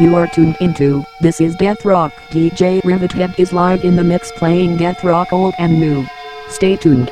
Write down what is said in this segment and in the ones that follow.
You are tuned into This is Death Rock. DJ Rivithead is live in the mix playing Death Rock old and new. Stay tuned.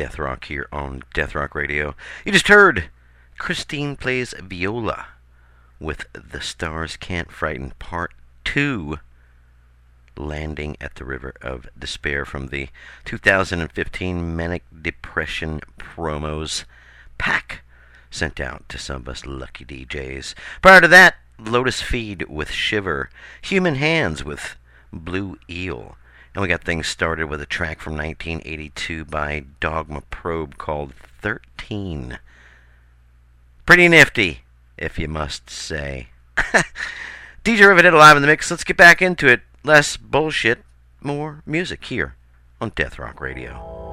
Death Rock here on Death Rock Radio. You just heard Christine Plays Viola with The Stars Can't Frighten Part 2 Landing at the River of Despair from the 2015 Manic Depression promos pack sent out to some of us lucky DJs. Prior to that, Lotus Feed with Shiver, Human Hands with Blue Eel. And we got things started with a track from 1982 by Dogma Probe called 13. Pretty nifty, if you must say. DJ Rivithead live in the mix. Let's get back into it. Less bullshit, more music here on Death Rock Radio.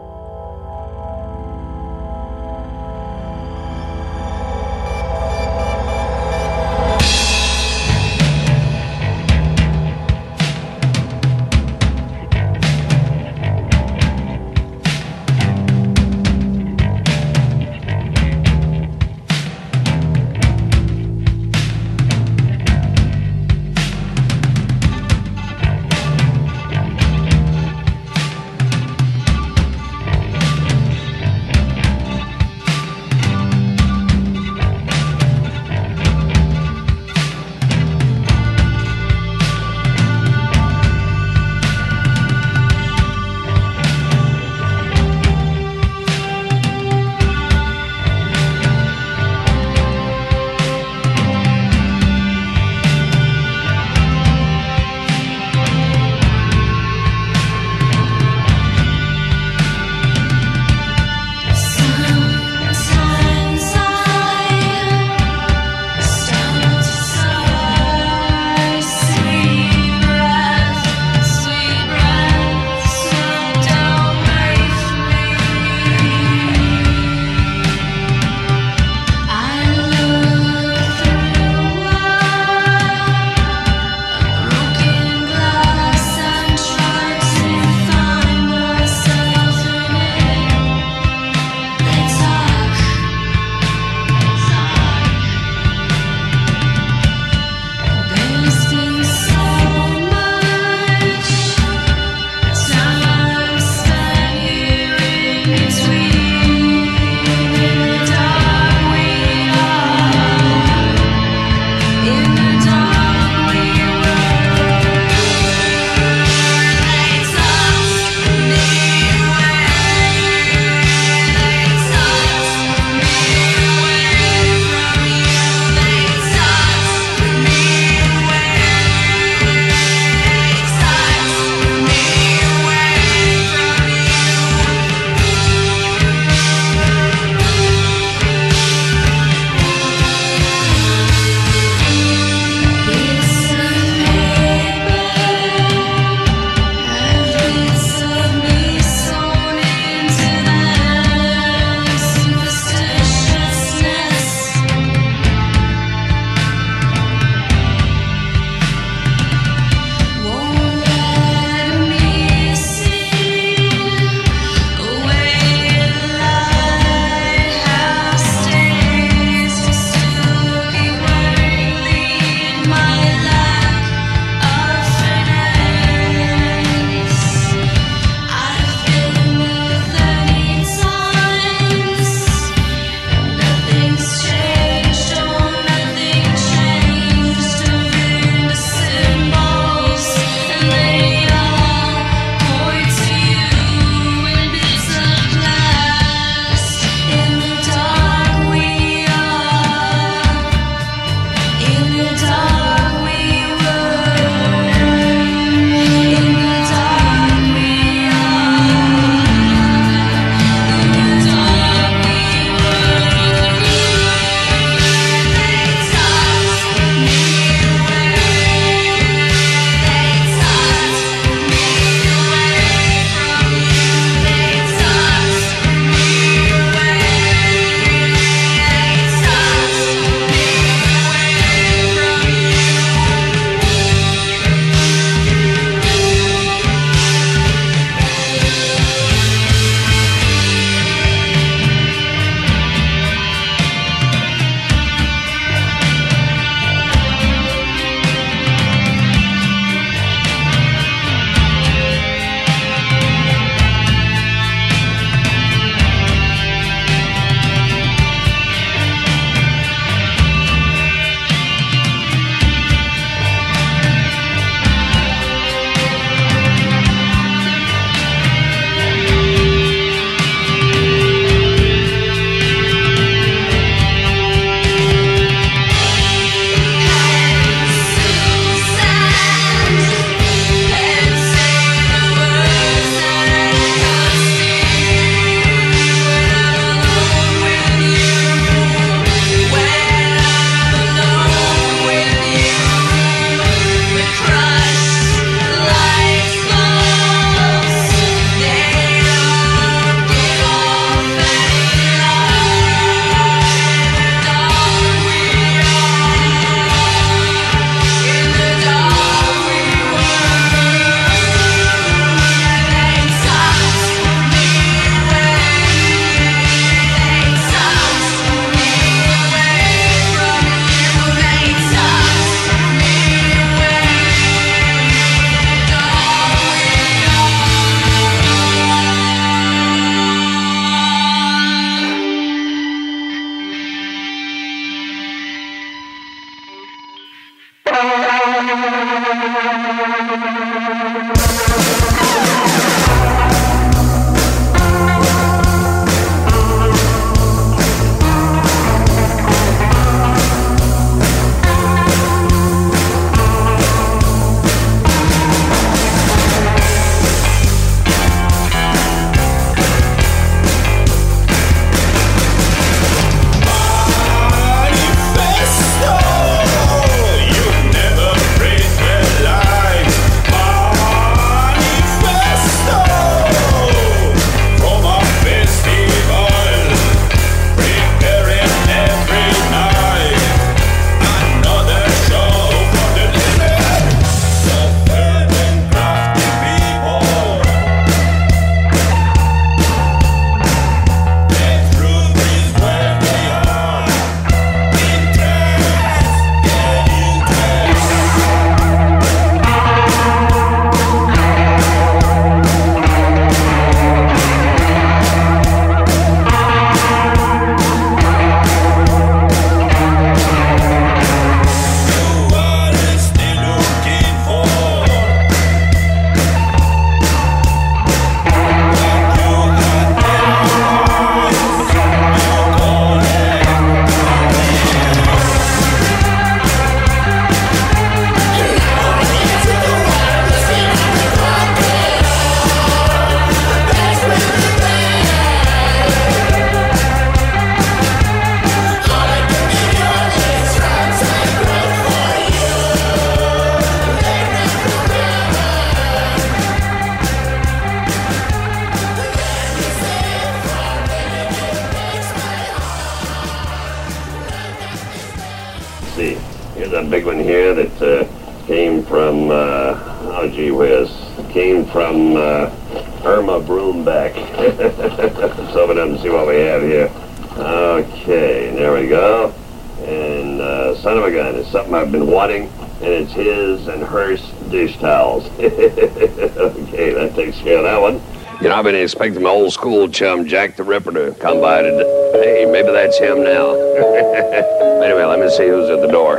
been expecting my old school chum, Jack the Ripper, to come by today. Hey, maybe that's him now. anyway, let me see who's at the door.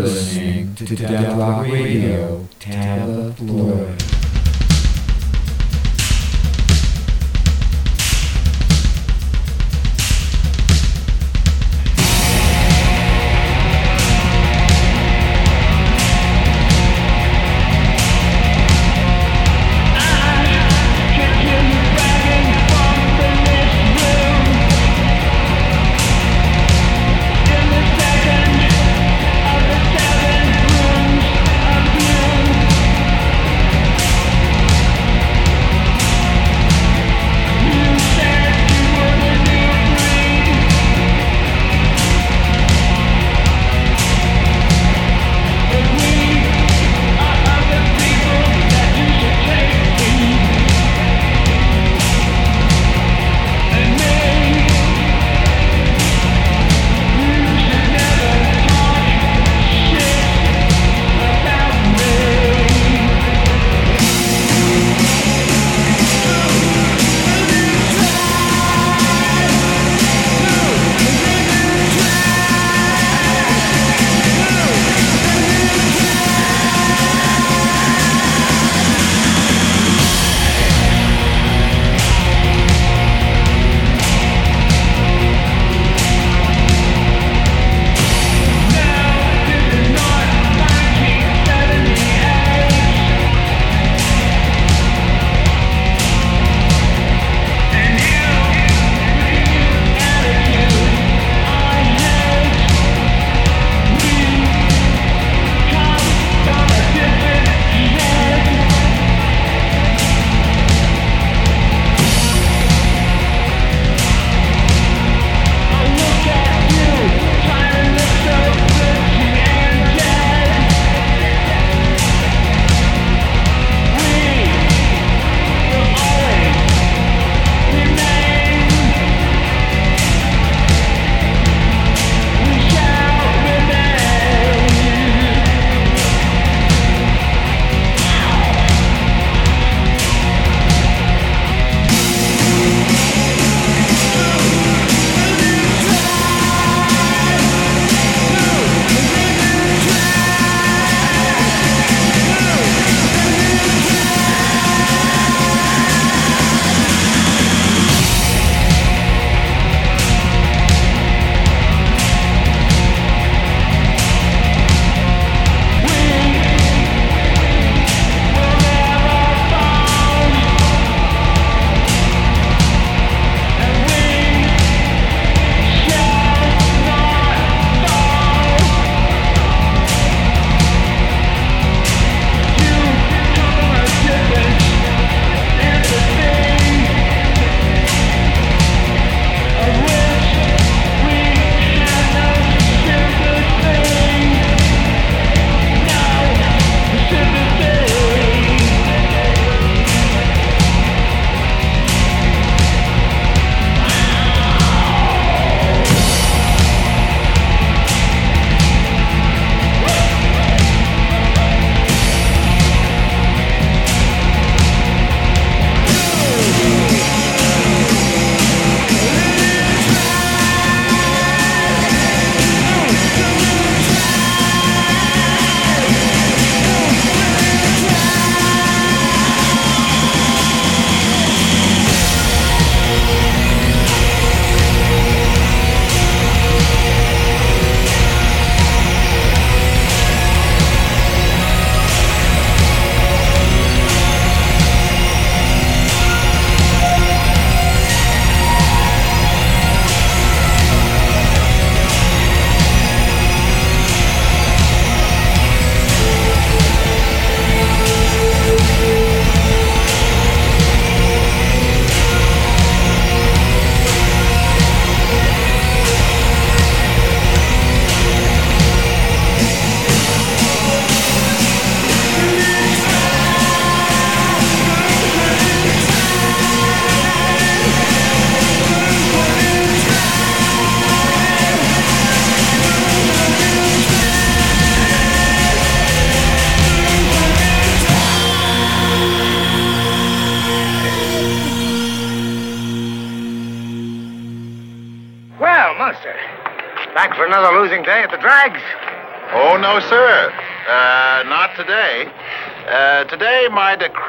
listening to Death Rock Radio, Tampa, Florida.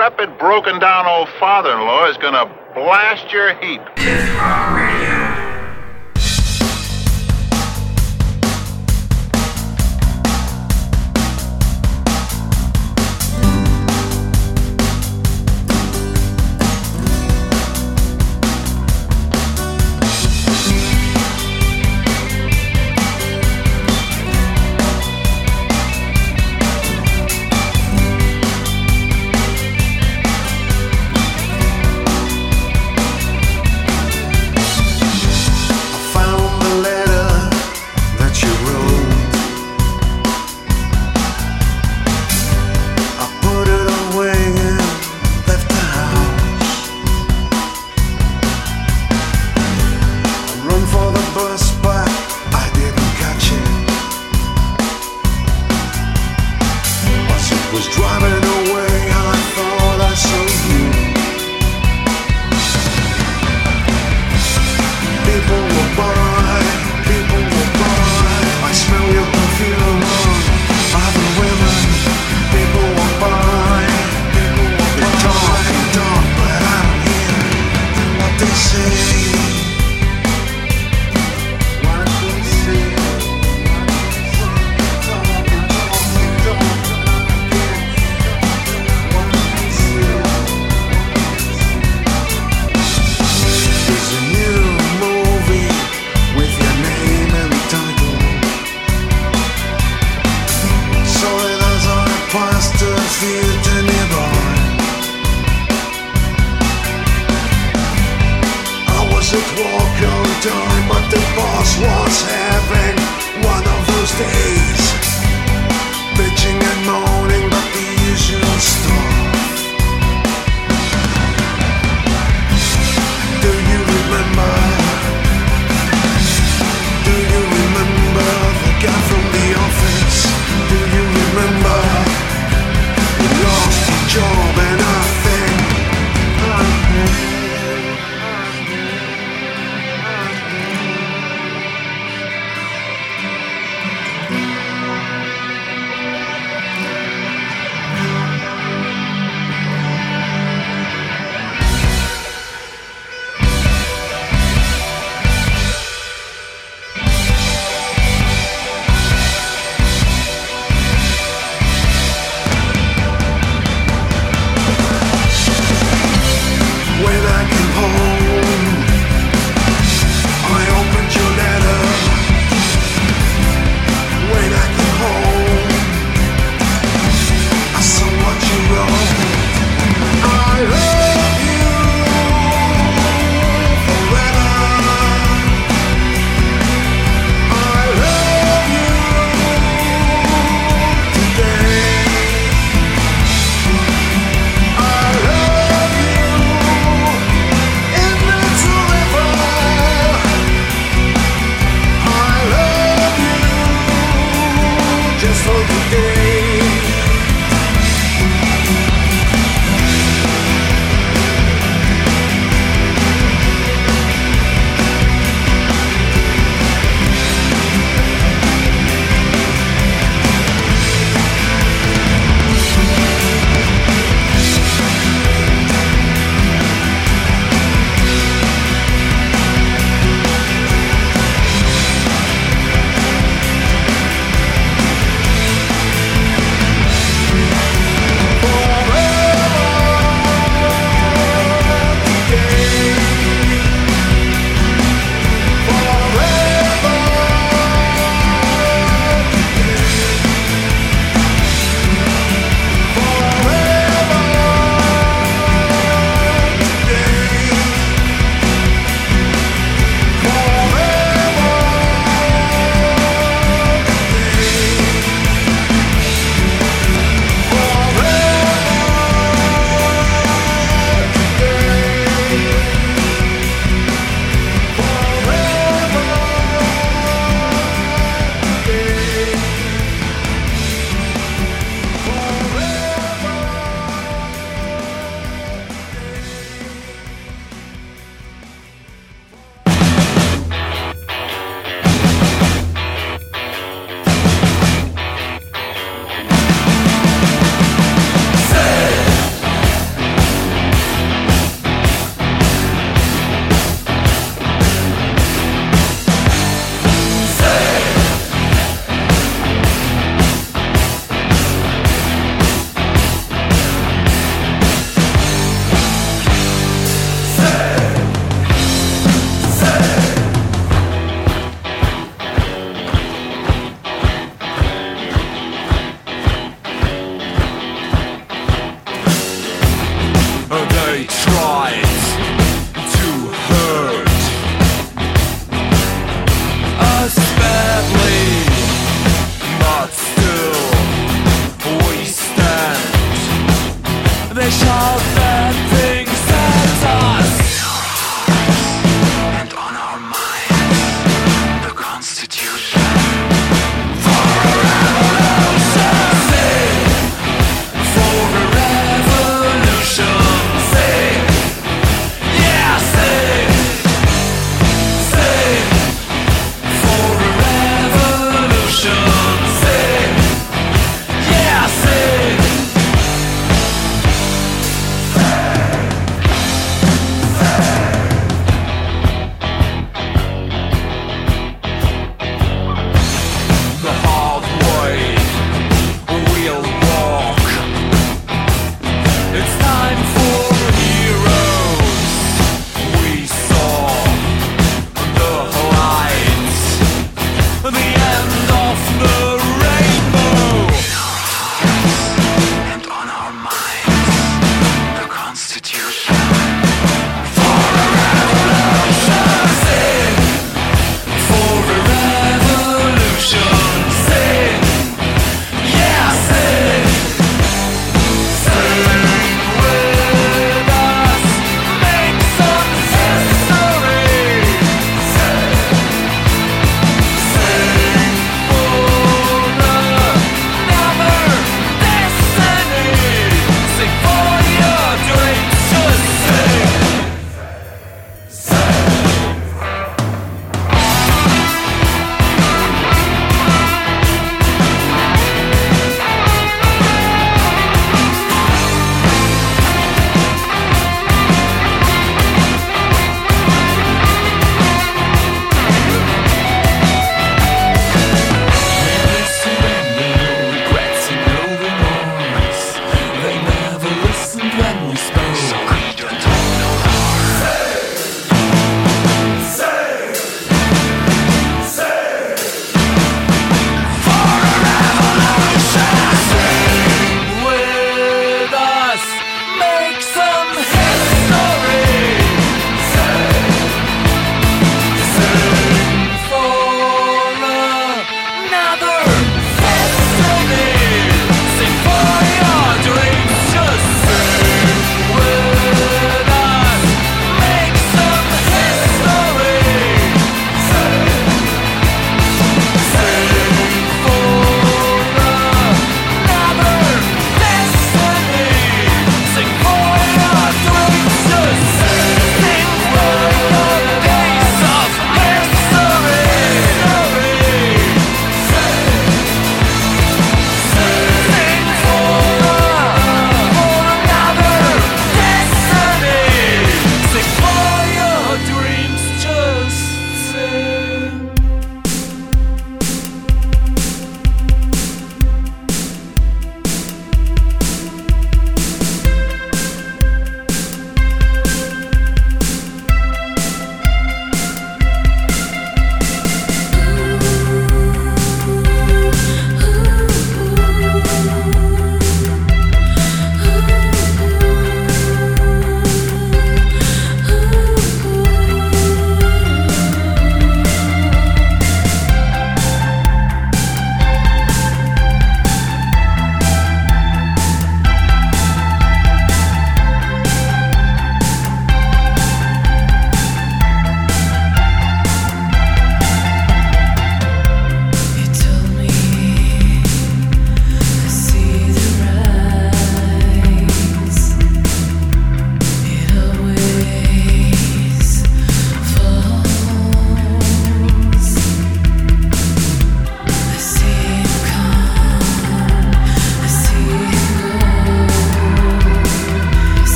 decrepit, broken down old father in law is gonna blast your heap.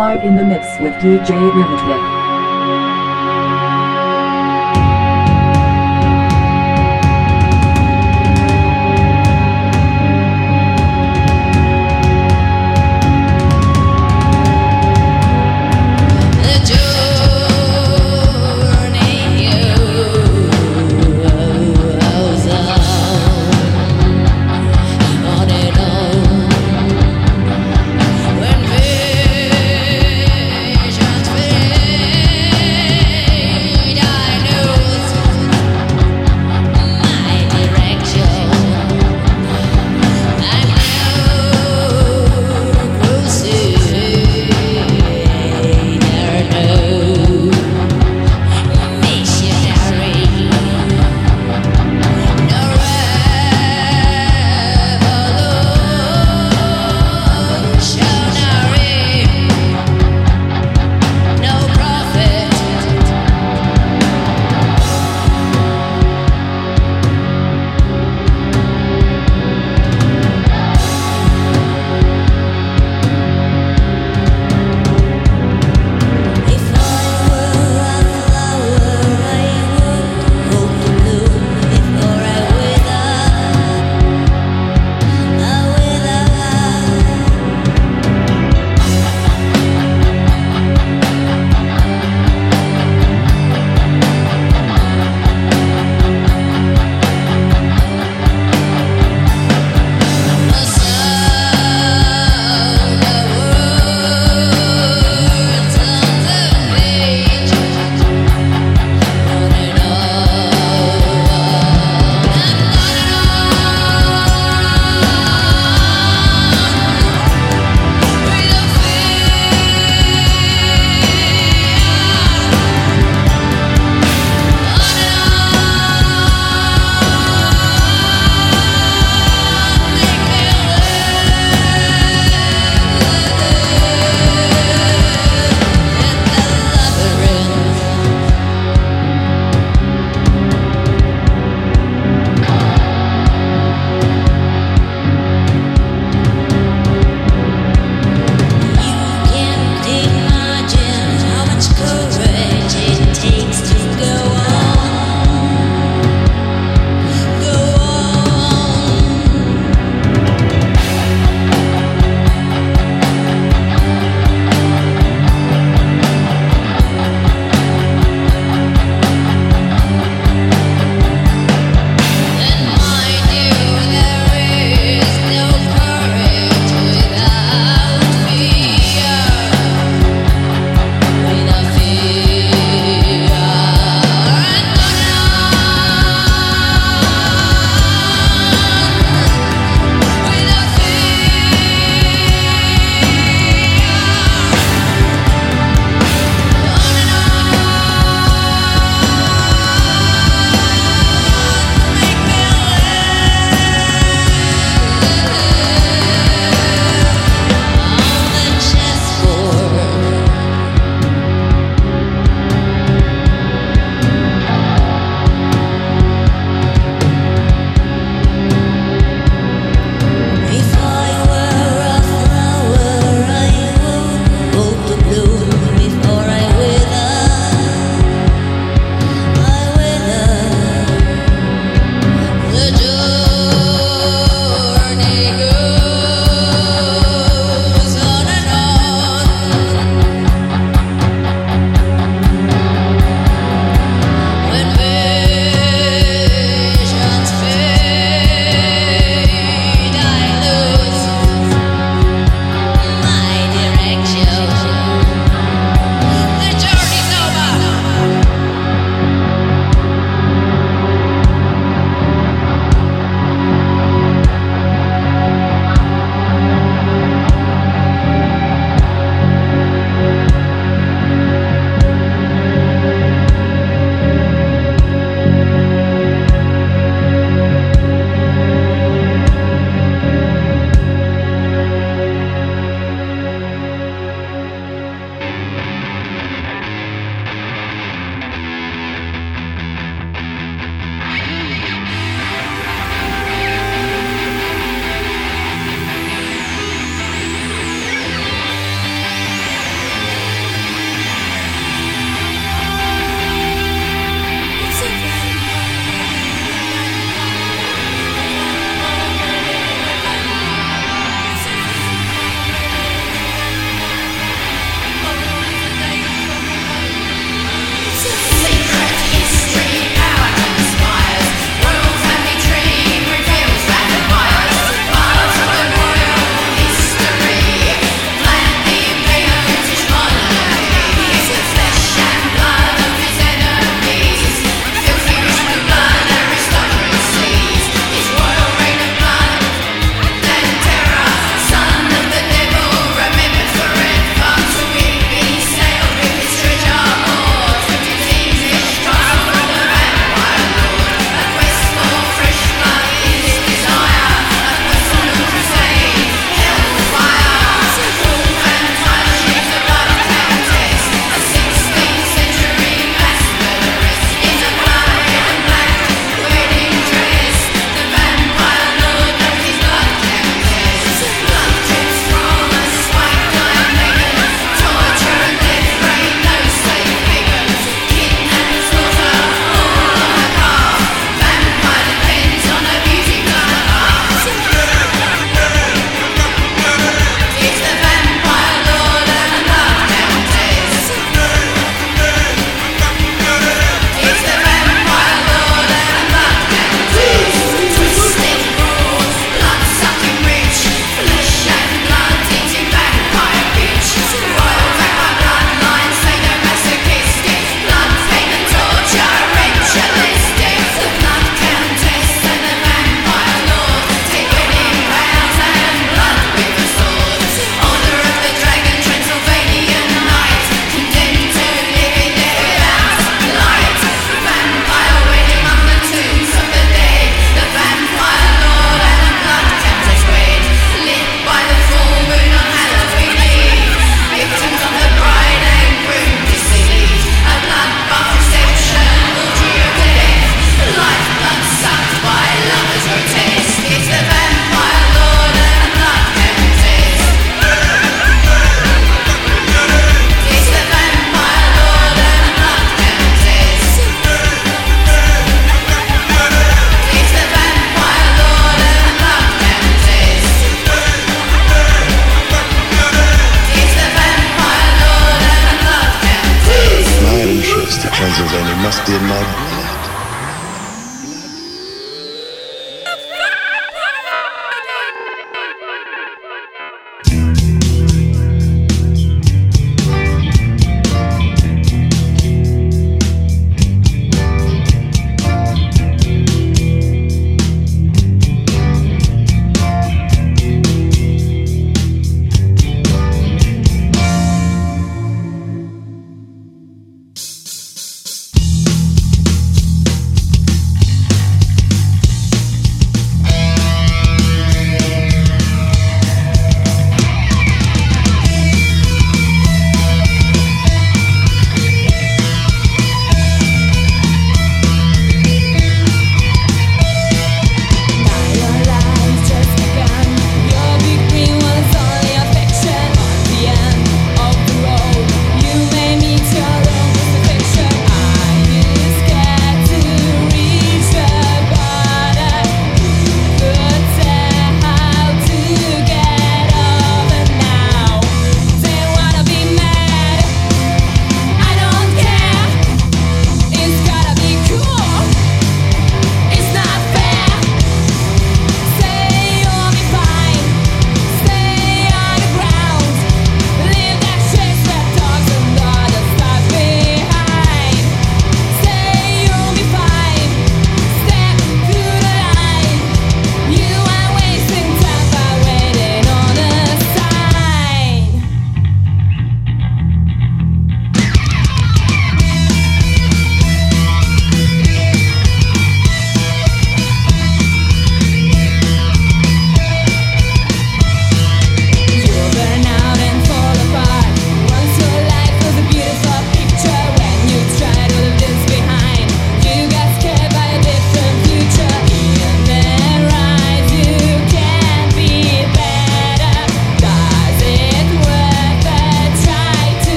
Live in the mix with DJ Rivithead.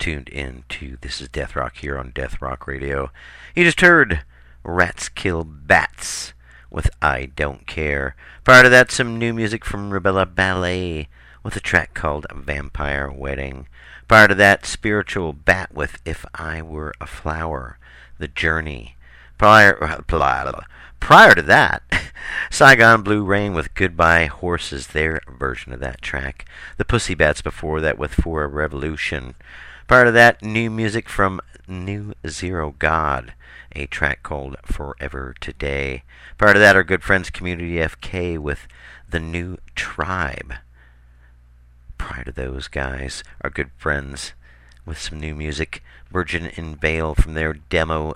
Tuned in to This is Death Rock here on Death Rock Radio. You just heard Rats Kill Bats with I Don't Care. Prior to that, some new music from Rubella Ballet with a track called Vampire Wedding. Prior to that, Spiritual Bat with If I Were a Flower. The Journey. Prior, prior to that, Saigon Blue Rain with Goodbye Horses, their version of that track. The Pussy Bats before that with For a Revolution. Prior of that, new music from New Zero God, a track called Forever Today. Part of that, our good friends Community FK with The New Tribe. Prior to those guys, our good friends with some new music, Virgin in Veil from their demo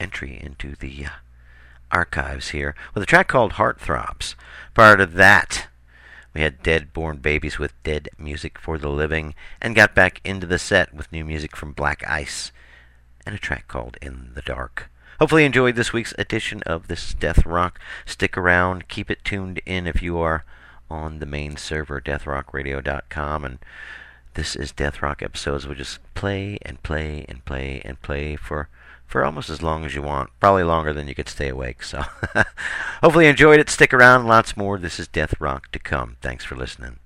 entry into the archives here with a track called Heartthrobs. Part of that, we had Dead Born Babies with Dead Music for the Living and got back into the set with new music from Black Ice and a track called In the Dark. Hopefully you enjoyed this week's edition of This Death Rock. Stick around, keep it tuned in if you are on the main server, deathrockradio.com, and this is Death Rock episodes. We'll just play and play and play and play for for almost as long as you want. Probably longer than you could stay awake. So hopefully you enjoyed it. Stick around. Lots more. This is Death Rock to come. Thanks for listening.